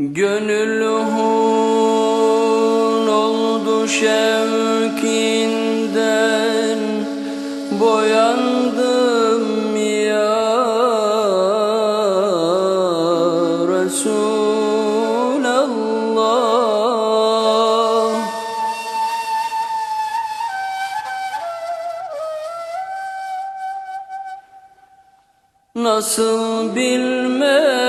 Gönül hun oldu şevkinden Boyandım ya Resulallah. Nasıl bilmem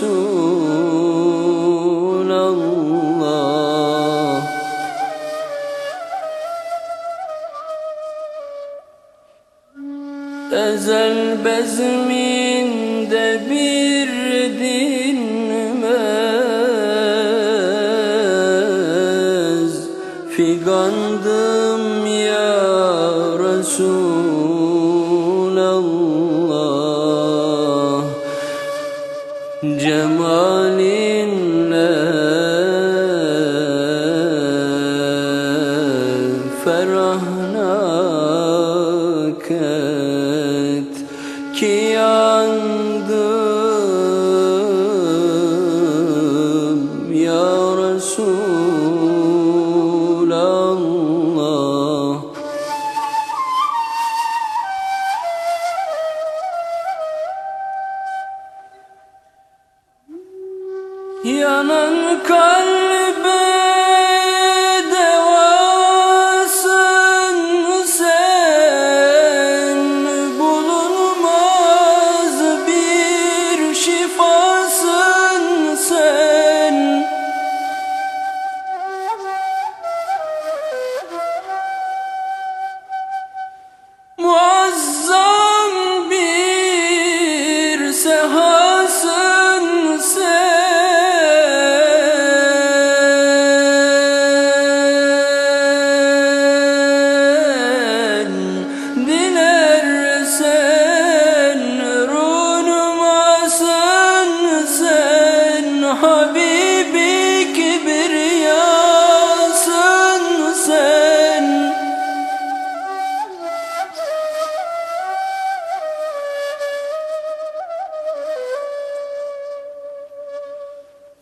Resulallah. Ezel bezminde bir dinmez Figandım ya Resulallah Cemalinle ferahnak Yanan kalbe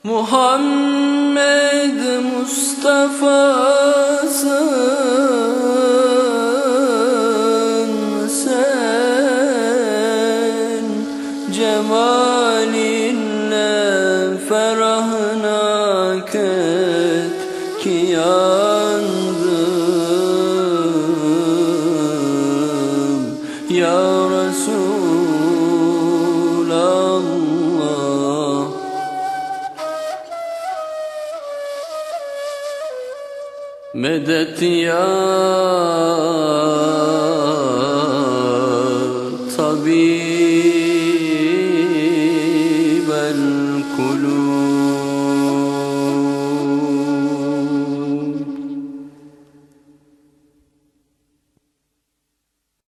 Muhammed Mustafa'sın sen Cemalinle ferahnak et ki yandım Ya Resulallah Medet ya